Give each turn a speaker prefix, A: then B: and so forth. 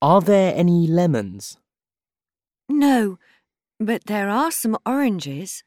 A: Are there any lemons?
B: No, but there are some oranges.